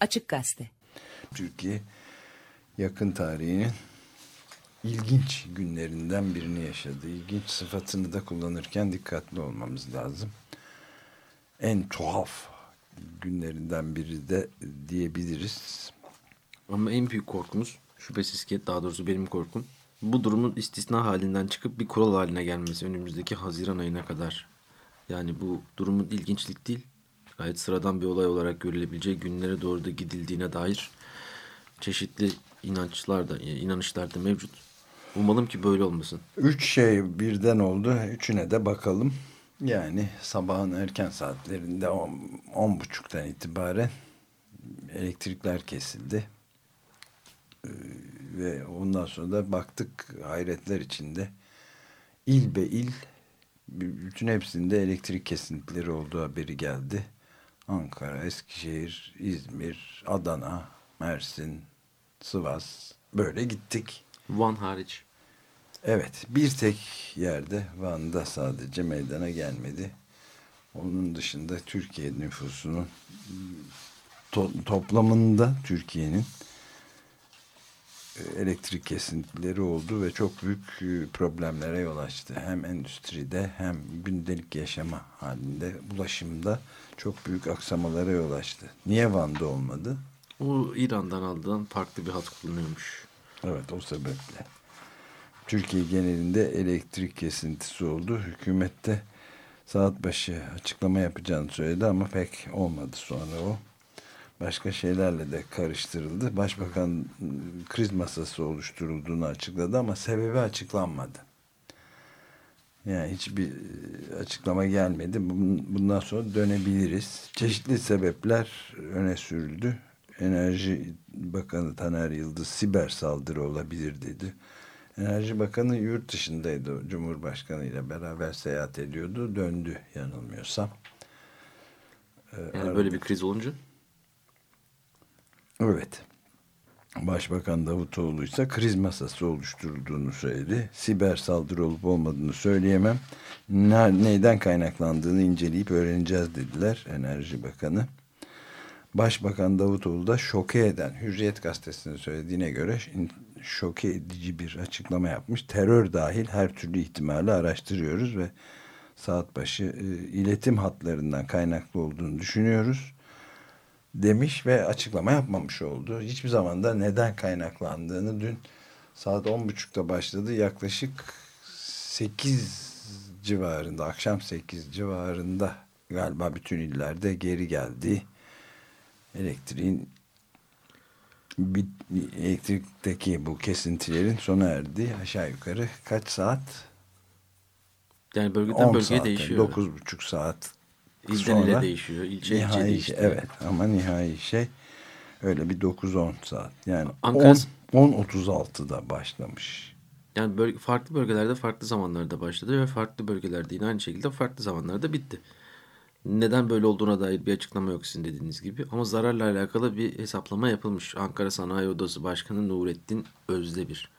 Açık Gazete. Türkiye yakın tarihinin ilginç günlerinden birini yaşadı. İlginç sıfatını da kullanırken dikkatli olmamız lazım. En tuhaf günlerinden biri de diyebiliriz. Ama en büyük korkumuz şüphesiz ki daha doğrusu benim korkum bu durumun istisna halinden çıkıp bir kural haline gelmesi önümüzdeki Haziran ayına kadar. Yani bu durumun ilginçlik değil gayet sıradan bir olay olarak görülebileceği günlere doğru da gidildiğine dair çeşitli inançlar da inanışlar da mevcut. Umalım ki böyle olmasın. Üç şey birden oldu. Üçüne de bakalım. Yani sabahın erken saatlerinde on, on buçuktan itibaren elektrikler kesildi. Ee, ve ondan sonra da baktık hayretler içinde il be il bütün hepsinde elektrik kesintileri olduğu haberi geldi. Ankara, Eskişehir, İzmir, Adana, Mersin, Sivas böyle gittik. Van hariç. Evet bir tek yerde Van'da sadece meydana gelmedi. Onun dışında Türkiye nüfusunun to toplamında Türkiye'nin elektrik kesintileri oldu ve çok büyük e, problemlere yol açtı. Hem endüstride hem gündelik yaşama halinde ulaşımda çok büyük aksamalara yol açtı. Niye Van'da olmadı? O İran'dan aldığın farklı bir hat kullanıyormuş. Evet o sebeple. Türkiye genelinde elektrik kesintisi oldu. Hükümette saat başı açıklama yapacağını söyledi ama pek olmadı sonra o. Başka şeylerle de karıştırıldı. Başbakan kriz masası oluşturulduğunu açıkladı ama sebebi açıklanmadı. Yani hiçbir açıklama gelmedi. Bundan sonra dönebiliriz. Çeşitli sebepler öne sürüldü. Enerji Bakanı Taner Yıldız siber saldırı olabilir dedi. Enerji Bakanı yurt dışındaydı. Cumhurbaşkanı ile beraber seyahat ediyordu. Döndü yanılmıyorsam. Yani böyle bir kriz olunca? Evet. Başbakan Davutoğlu ise kriz masası oluşturulduğunu söyledi. Siber saldırı olup olmadığını söyleyemem. Ne, neyden kaynaklandığını inceleyip öğreneceğiz dediler Enerji Bakanı. Başbakan Davutoğlu da şoke eden Hürriyet Gazetesi'nin söylediğine göre şoke edici bir açıklama yapmış. Terör dahil her türlü ihtimali araştırıyoruz ve saat başı e, iletim hatlarından kaynaklı olduğunu düşünüyoruz demiş ve açıklama yapmamış oldu. Hiçbir zaman da neden kaynaklandığını dün saat 10.30'da başladı. Yaklaşık 8 civarında, akşam 8 civarında galiba bütün illerde geri geldi. Elektriğin elektrikteki bu kesintilerin sona erdi. Aşağı yukarı kaç saat? Yani bölgeden bölgeye saat, değişiyor. 9,5 saat İlden ile değişiyor. İlçe nihai ilçe değişiyor. Evet ama nihai şey öyle bir 9-10 saat. Yani Ankara... 10-36'da başlamış. Yani bölge, farklı bölgelerde farklı zamanlarda başladı ve farklı bölgelerde yine aynı şekilde farklı zamanlarda bitti. Neden böyle olduğuna dair bir açıklama yok sizin dediğiniz gibi. Ama zararla alakalı bir hesaplama yapılmış. Ankara Sanayi Odası Başkanı Nurettin Özdemir.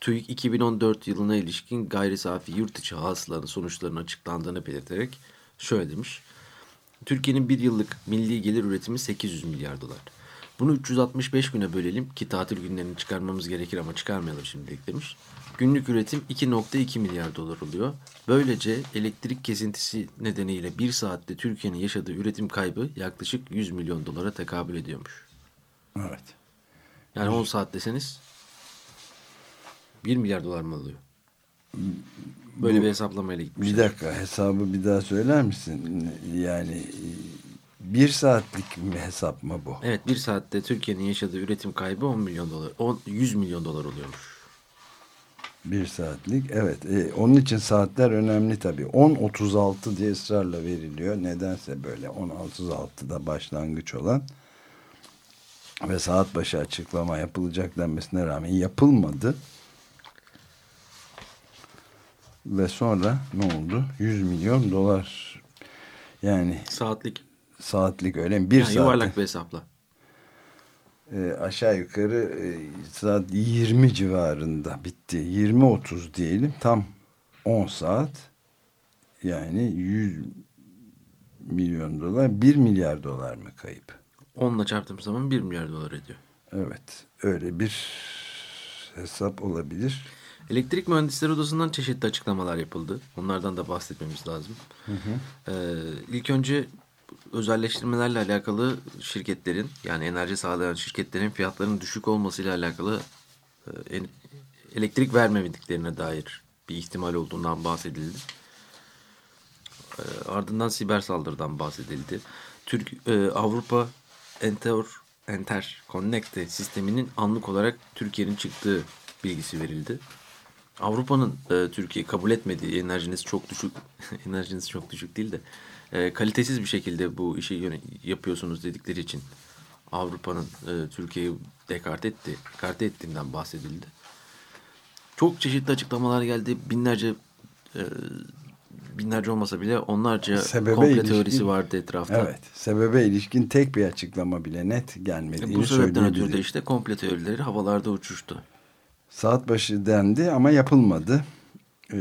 TÜİK 2014 yılına ilişkin gayri safi yurt içi hasılanın sonuçlarının açıklandığını belirterek şöyle demiş. Türkiye'nin bir yıllık milli gelir üretimi 800 milyar dolar. Bunu 365 güne bölelim ki tatil günlerini çıkarmamız gerekir ama çıkarmayalım şimdilik demiş. Günlük üretim 2.2 milyar dolar oluyor. Böylece elektrik kesintisi nedeniyle bir saatte Türkiye'nin yaşadığı üretim kaybı yaklaşık 100 milyon dolara tekabül ediyormuş. Evet. Yani 10 saat deseniz 1 milyar dolar mı alıyor? Böyle Bu, bir hesaplamayla gitmişler. Bir dakika hesabı bir daha söyler misin? Yani bir saatlik mi hesap mı bu? Evet bir saatte Türkiye'nin yaşadığı üretim kaybı 10 milyon dolar, 10, 100 milyon dolar oluyormuş. Bir saatlik evet. E, onun için saatler önemli tabii. 10.36 diye ısrarla veriliyor. Nedense böyle 10.36'da başlangıç olan ve saat başı açıklama yapılacak denmesine rağmen yapılmadı. Ve sonra ne oldu? 100 milyon dolar yani saatlik saatlik öyle mi? Bir yani saat. Yuvarlak bir hesapla. E, aşağı yukarı e, saat 20 civarında bitti. 20-30 diyelim. Tam 10 saat. Yani 100 milyon dolar. 1 milyar dolar mı kayıp? 10'la çarptığım zaman 1 milyar dolar ediyor. Evet öyle bir hesap olabilir. Elektrik Mühendisleri Odası'ndan çeşitli açıklamalar yapıldı. Onlardan da bahsetmemiz lazım. Hı hı. Ee, ilk önce özelleştirmelerle alakalı şirketlerin yani enerji sağlayan şirketlerin fiyatlarının düşük olmasıyla alakalı e, elektrik vermemediklerine dair bir ihtimal olduğundan bahsedildi. E, ardından siber saldırıdan bahsedildi. Türk e, Avrupa Enter Enter Connect sisteminin anlık olarak Türkiye'nin çıktığı bilgisi verildi. Avrupa'nın e, Türkiye kabul etmediği enerjiniz çok düşük enerjiniz çok düşük değil de e, kalitesiz bir şekilde bu işi yapıyorsunuz dedikleri için Avrupa'nın e, Türkiye'yi dekart etti, dekarte ettiğinden bahsedildi. Çok çeşitli açıklamalar geldi. Binlerce e, binlerce olmasa bile onlarca sebebe komple ilişkin, teorisi vardı etrafta. Evet. Sebebe ilişkin tek bir açıklama bile net gelmediğini Bu sebepten ötürü de işte komple teorileri havalarda uçuştu. Saat başı dendi ama yapılmadı. Ee,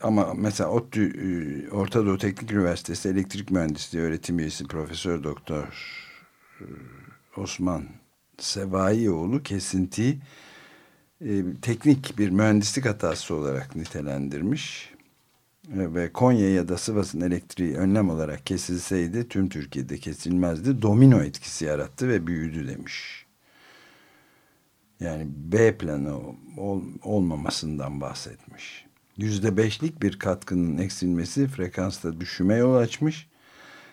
ama mesela ODTÜ e, Orta Doğu Teknik Üniversitesi Elektrik Mühendisliği öğretim üyesi Profesör Doktor e, Osman Sevaioğlu kesintiyi e, teknik bir mühendislik hatası olarak nitelendirmiş ve Konya ya da Sivas'ın elektriği önlem olarak kesilseydi tüm Türkiye'de kesilmezdi. Domino etkisi yarattı ve büyüdü demiş. Yani B planı ol, olmamasından bahsetmiş. Yüzde beşlik bir katkının eksilmesi frekansta düşüme yol açmış.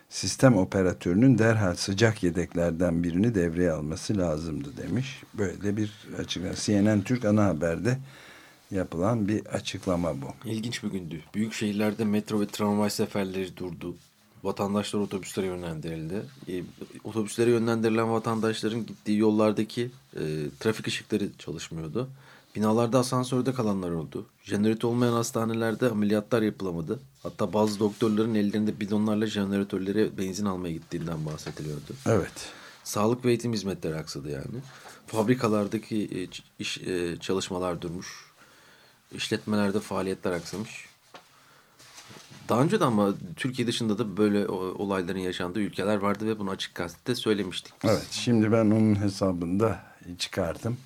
Sistem operatörünün derhal sıcak yedeklerden birini devreye alması lazımdı demiş. Böyle bir açıklama. CNN Türk ana haberde yapılan bir açıklama bu. İlginç bir gündü. Büyük şehirlerde metro ve tramvay seferleri durdu. Vatandaşlar otobüslere yönlendirildi. E, otobüslere yönlendirilen vatandaşların gittiği yollardaki e, trafik ışıkları çalışmıyordu. Binalarda asansörde kalanlar oldu. Jeneratör olmayan hastanelerde ameliyatlar yapılamadı. Hatta bazı doktorların ellerinde bidonlarla jeneratörlere benzin almaya gittiğinden bahsediliyordu. Evet. Sağlık ve eğitim hizmetleri aksadı yani. Fabrikalardaki e, iş, e, çalışmalar durmuş. İşletmelerde faaliyetler aksamış. Daha önce de ama Türkiye dışında da böyle olayların yaşandığı ülkeler vardı ve bunu açık gazetede söylemiştik. Biz. Evet şimdi ben onun hesabında çıkardım.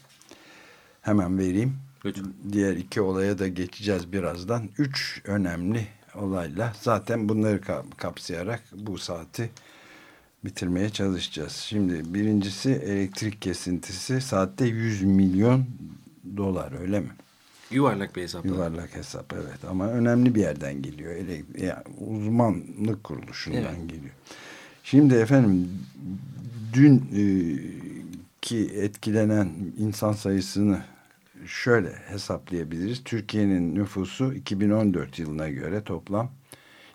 Hemen vereyim. Lütfen. Diğer iki olaya da geçeceğiz birazdan. Üç önemli olayla zaten bunları kapsayarak bu saati bitirmeye çalışacağız. Şimdi birincisi elektrik kesintisi saatte 100 milyon dolar öyle mi? Yuvarlak bir hesap. Yuvarlak hesap evet ama önemli bir yerden geliyor. Ele, yani uzmanlık kuruluşundan evet. geliyor. Şimdi efendim dün e, ki etkilenen insan sayısını şöyle hesaplayabiliriz. Türkiye'nin nüfusu 2014 yılına göre toplam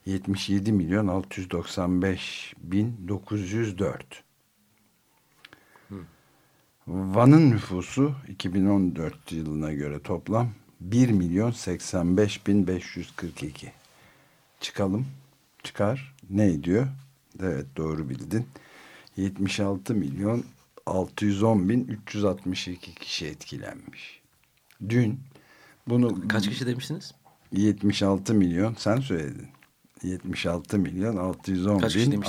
77 milyon 695 bin 904. Van'ın nüfusu 2014 yılına göre toplam 1 milyon 85 bin 542. Çıkalım. Çıkar. Ne ediyor? Evet doğru bildin. 76 milyon 610 bin 362 kişi etkilenmiş. Dün bunu... Kaç kişi demiştiniz? 76 milyon. Sen söyledin. 76 milyon 610 Kaç bin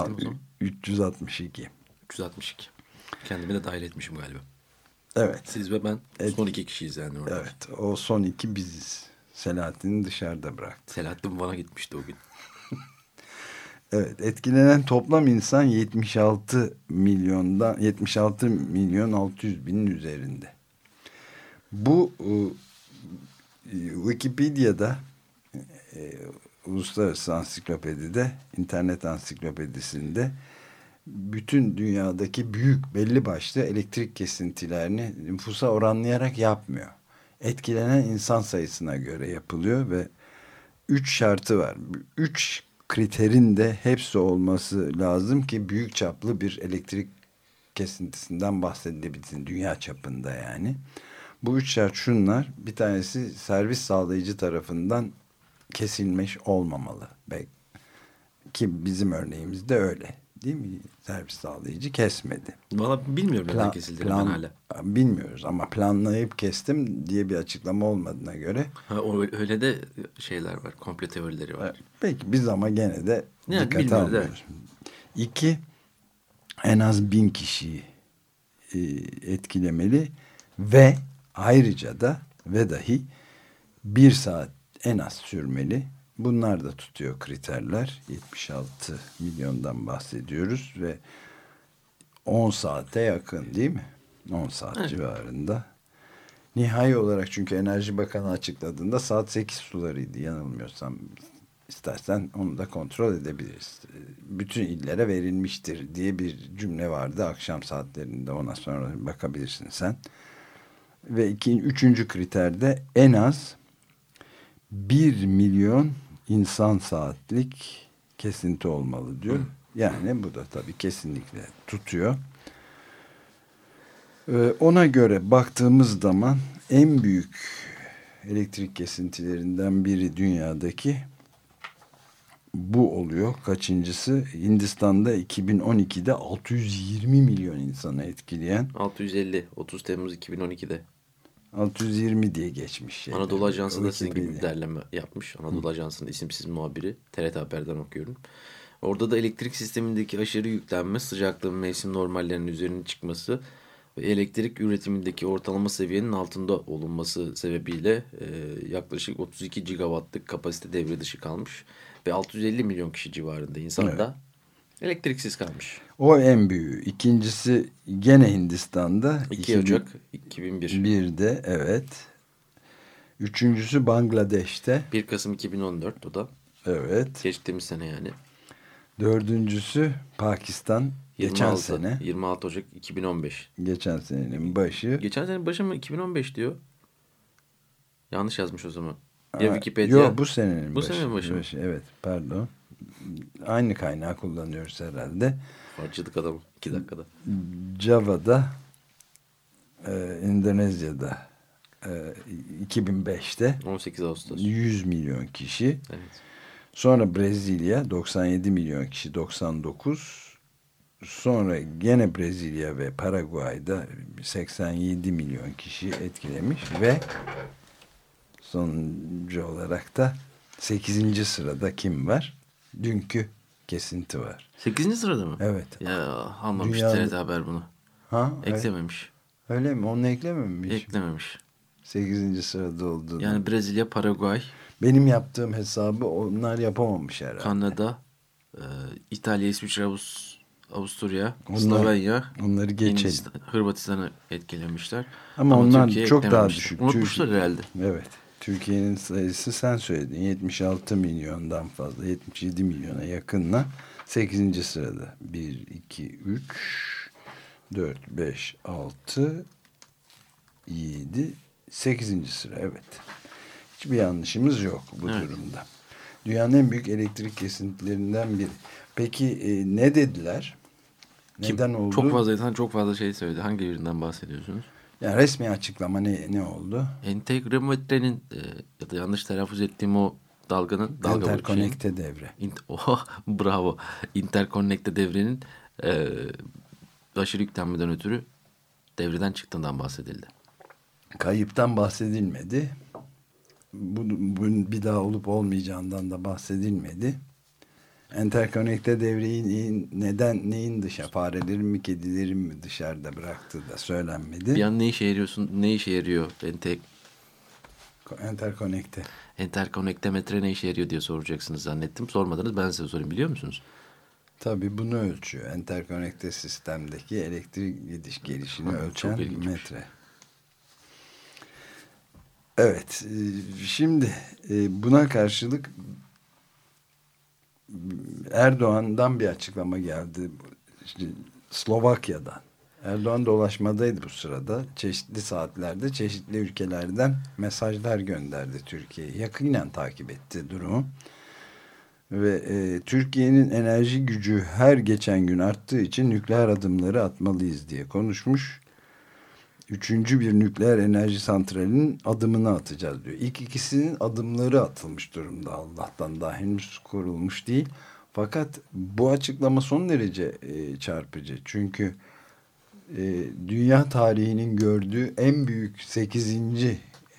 362. 362. Kendimi de dahil etmişim galiba. Evet. Siz ve ben evet. son iki kişiyiz yani orada. Evet. O son iki biziz. Selahattin'i dışarıda bıraktı. Selahattin bana gitmişti o gün. evet. Etkilenen toplam insan 76 milyondan 76 milyon 600 binin üzerinde. Bu e, Wikipedia'da e, Uluslararası Ansiklopedide, internet ansiklopedisinde bütün dünyadaki büyük belli başlı elektrik kesintilerini nüfusa oranlayarak yapmıyor. Etkilenen insan sayısına göre yapılıyor ve üç şartı var. Üç kriterin de hepsi olması lazım ki büyük çaplı bir elektrik kesintisinden bahsedilebilsin dünya çapında yani. Bu üç şart şunlar. Bir tanesi servis sağlayıcı tarafından kesilmiş olmamalı. Ki bizim örneğimizde öyle. Değil mi? Servis sağlayıcı kesmedi. Valla bilmiyorum plan, neden kesildi plan, hala. Bilmiyoruz ama planlayıp kestim diye bir açıklama olmadığına göre. Ha, öyle de şeyler var. Komple teorileri var. Peki biz ama gene de yani dikkate almıyoruz. İki, en az bin kişiyi e, etkilemeli ve ayrıca da ve dahi bir saat en az sürmeli. Bunlar da tutuyor kriterler. 76 milyondan bahsediyoruz ve 10 saate yakın değil mi? 10 saat Evet. civarında. Nihai olarak çünkü Enerji Bakanı açıkladığında saat 8 sularıydı yanılmıyorsam. İstersen onu da kontrol edebiliriz. Bütün illere verilmiştir diye bir cümle vardı akşam saatlerinde ona sonra bakabilirsin sen. Ve iki, üçüncü kriterde en az 1 milyon insan saatlik kesinti olmalı diyor. Yani bu da tabii kesinlikle tutuyor. Ee, ona göre baktığımız zaman en büyük elektrik kesintilerinden biri dünyadaki bu oluyor. Kaçıncısı? Hindistan'da 2012'de 620 milyon insanı etkileyen 650 30 Temmuz 2012'de 620 diye geçmiş. şeyde. Anadolu Ajansı da sizin gibi bir derleme yapmış. Anadolu Ajansı'nın isimsiz muhabiri. TRT Haber'den okuyorum. Orada da elektrik sistemindeki aşırı yüklenme, sıcaklığın mevsim normallerinin üzerine çıkması ve elektrik üretimindeki ortalama seviyenin altında olunması sebebiyle e, yaklaşık 32 gigawattlık kapasite devre dışı kalmış. Ve 650 milyon kişi civarında insan Evet. da elektriksiz kalmış. O en büyüğü. İkincisi gene Hindistan'da. 2 Ocak 2001. 2001'de evet. Üçüncüsü Bangladeş'te. 1 Kasım 2014 o da. Evet. Geçtiğimiz sene yani. Dördüncüsü Pakistan. Geçen 26, sene. 26 Ocak 2015. Geçen senenin başı. Geçen sene başı mı 2015 diyor. Yanlış yazmış o zaman. Ya Aa, Wikipedia. Yok bu senenin Bu başı. senenin başı mı? Evet pardon. Aynı kaynağı kullanıyoruz herhalde. Harcadık adamı 2 dakikada. Java'da e, Endonezya'da e, 2005'te 18 Ağustos. 100 milyon kişi. Evet. Sonra Brezilya 97 milyon kişi 99. Sonra gene Brezilya ve Paraguay'da 87 milyon kişi etkilemiş ve sonuncu olarak da 8. sırada kim var? Dünkü kesinti var. 8. sırada mı? Evet. Ya almamış Dünyada- TRT Haber bunu. Ha? Eklememiş. Öyle mi? Onu eklememiş. Eklememiş. 8. sırada olduğunu. Yani Brezilya, Paraguay, Benim yaptığım hesabı onlar yapamamış herhalde. Kanada, e, İtalya, İsviçre, Avus, Avusturya, Onlar- Slovenya, Onları geçelim. Hırvatistan'ı etkilemişler. Ama onlar Türkiye çok daha düşük. Unutmuşlar herhalde. Evet. Türkiye'nin sayısı sen söyledin. 76 milyondan fazla. 77 milyona yakınla 8. sırada. 1, 2, 3, 4, 5, 6, 7, 8. sıra. Evet. Hiçbir yanlışımız yok bu Evet. durumda. Dünyanın en büyük elektrik kesintilerinden biri. Peki e, ne dediler? Kim? Neden oldu? Çok fazla insan çok fazla şey söyledi. Hangi birinden bahsediyorsunuz? Yani resmi açıklama ne, ne oldu? Entegremetrenin e, ya da yanlış telaffuz ettiğim o dalganın dalga Interconnecte devre. İnt- Oha, bravo. Interconnecte devrenin e, aşırı yüklenmeden ötürü devreden çıktığından bahsedildi. Kayıptan bahsedilmedi. Bu, bu bir daha olup olmayacağından da bahsedilmedi. Interconnecte devreyi neyin- neden neyin dışa farelerin mi kedilerin mi dışarıda bıraktığı da söylenmedi. Bir an ne işe yarıyorsun, ne işe yarıyor? Ente, Interconnecte. Interconnecte metre ne işe yarıyor diye soracaksınız zannettim. Sormadınız ben size sorayım biliyor musunuz? Tabii bunu ölçüyor. Interconnecte sistemdeki elektrik gidiş gelişini Ha, ölçen metre. Evet. e, Şimdi e, buna karşılık Erdoğan'dan bir açıklama geldi. İşte Slovakya'dan. Erdoğan dolaşmadaydı bu sırada. Çeşitli saatlerde çeşitli ülkelerden mesajlar gönderdi Türkiye'ye. Yakinen takip etti durumu. Ve e, Türkiye'nin enerji gücü her geçen gün arttığı için nükleer adımları atmalıyız diye konuşmuş. Üçüncü bir nükleer enerji santralinin adımını atacağız diyor. İlk ikisinin adımları atılmış durumda Allah'tan daha henüz kurulmuş değil. Fakat bu açıklama son derece e, çarpıcı. Çünkü e, dünya tarihinin gördüğü en büyük 8.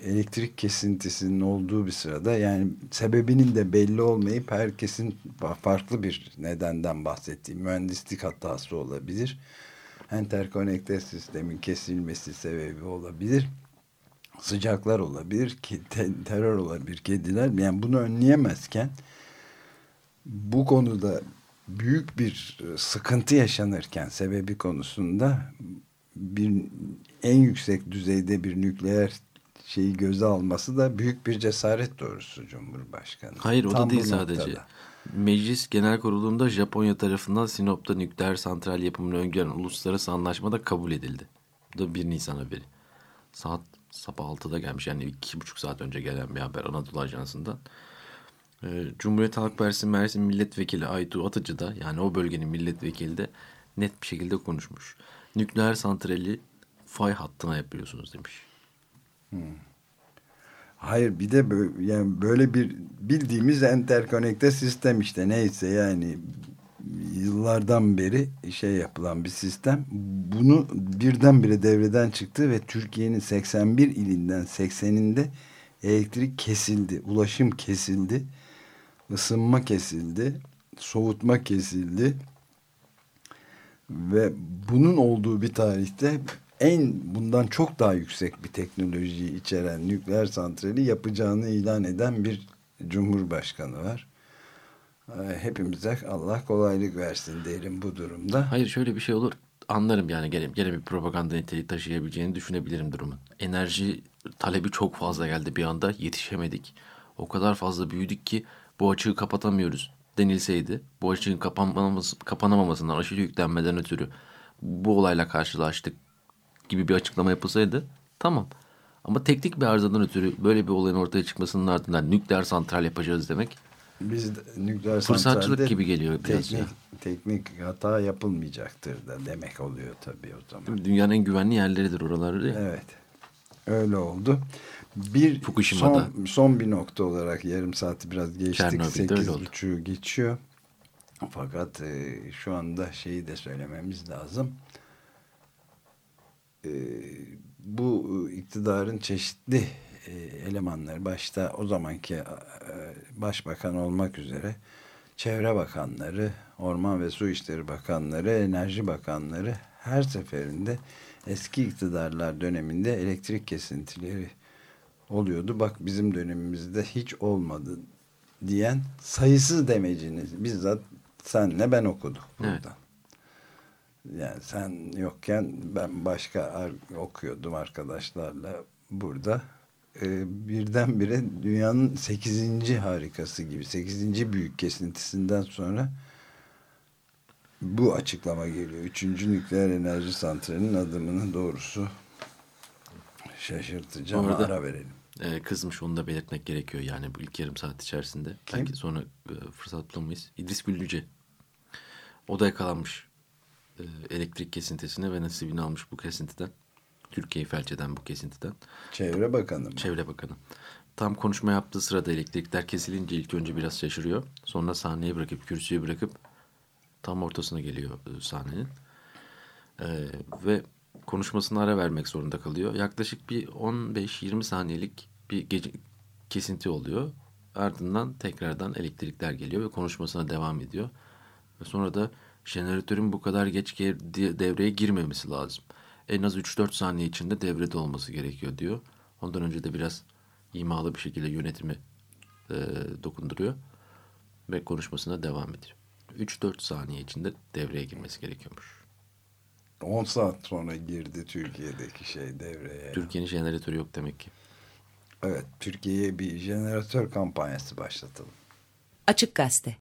elektrik kesintisinin olduğu bir sırada yani sebebinin de belli olmayıp herkesin farklı bir nedenden bahsettiği mühendislik hatası olabilir. Enterkonekte sistemin kesilmesi sebebi olabilir. Sıcaklar olabilir, ki terör olabilir, kediler. Yani bunu önleyemezken bu konuda büyük bir sıkıntı yaşanırken sebebi konusunda bir en yüksek düzeyde bir nükleer şeyi göze alması da büyük bir cesaret doğrusu Cumhurbaşkanı. Hayır o Tam da değil sadece. Meclis Genel Kurulu'nda Japonya tarafından Sinop'ta nükleer santral yapımını öngören uluslararası anlaşma da kabul edildi. Bu da 1 Nisan haberi. Saat sabah 6'da gelmiş yani iki buçuk saat önce gelen bir haber Anadolu Ajansı'ndan. Ee, Cumhuriyet Halk Partisi Mersin Milletvekili Aytu Atıcı da yani o bölgenin milletvekili de net bir şekilde konuşmuş. Nükleer santrali fay hattına yapıyorsunuz demiş. Hayır bir de böyle, yani böyle bir bildiğimiz enterkonekte sistem işte neyse yani yıllardan beri şey yapılan bir sistem. Bunu birdenbire devreden çıktı ve Türkiye'nin 81 ilinden 80'inde elektrik kesildi, ulaşım kesildi, ısınma kesildi, soğutma kesildi ve bunun olduğu bir tarihte en bundan çok daha yüksek bir teknolojiyi içeren nükleer santrali yapacağını ilan eden bir cumhurbaşkanı var. Ee, hepimize Allah kolaylık versin derim bu durumda. Hayır şöyle bir şey olur anlarım yani gene, gene bir propaganda niteliği taşıyabileceğini düşünebilirim durumun. Enerji talebi çok fazla geldi bir anda yetişemedik. O kadar fazla büyüdük ki bu açığı kapatamıyoruz denilseydi bu açığın kapanamamasından aşırı yüklenmeden ötürü bu olayla karşılaştık gibi bir açıklama yapılsaydı tamam. Ama teknik bir arızadan ötürü böyle bir olayın ortaya çıkmasının ardından nükleer santral yapacağız demek biz de, nükleer fırsatçılık gibi geliyor biraz. Teknik, teknik hata yapılmayacaktır da demek oluyor tabii o zaman. Dünyanın en güvenli yerleridir oraları değil Evet. Öyle oldu. Bir son, son bir nokta olarak yarım saati biraz geçtik. Sekiz buçuğu geçiyor. Fakat e, şu anda şeyi de söylememiz lazım. E, bu iktidarın çeşitli e, elemanları başta o zamanki e, başbakan olmak üzere çevre bakanları, orman ve su işleri bakanları, enerji bakanları her seferinde eski iktidarlar döneminde elektrik kesintileri oluyordu. Bak bizim dönemimizde hiç olmadı diyen sayısız demeciniz bizzat senle ben okuduk buradan. Evet. Yani sen yokken ben başka okuyordum arkadaşlarla burada. Ee, birdenbire dünyanın 8. harikası gibi 8. büyük kesintisinden sonra bu açıklama geliyor. Üçüncü nükleer enerji santralinin adımını doğrusu şaşırtıcı ama ara verelim. E, kızmış onu da belirtmek gerekiyor yani bu ilk yarım saat içerisinde. Kim? Belki sonra e, fırsat bulamayız. İdris Güllüce. O da yakalanmış e, elektrik kesintisine ve nasibini almış bu kesintiden. Türkiye'yi felç eden bu kesintiden. Çevre Bakanı mı? Çevre Bakanı. Tam konuşma yaptığı sırada elektrikler kesilince ilk önce biraz şaşırıyor. Sonra sahneyi bırakıp, kürsüyü bırakıp tam ortasına geliyor e, sahnenin. Ee, ve konuşmasına ara vermek zorunda kalıyor. Yaklaşık bir 15-20 saniyelik bir gece kesinti oluyor. Ardından tekrardan elektrikler geliyor ve konuşmasına devam ediyor. Ve sonra da jeneratörün bu kadar geç devreye girmemesi lazım. En az 3-4 saniye içinde devrede olması gerekiyor diyor. Ondan önce de biraz imalı bir şekilde yönetimi e, dokunduruyor. Ve konuşmasına devam ediyor. 3-4 saniye içinde devreye girmesi gerekiyormuş. 10 saat sonra girdi Türkiye'deki şey devreye. Türkiye'nin jeneratörü yok demek ki. Evet, Türkiye'ye bir jeneratör kampanyası başlatalım. Açık Gazete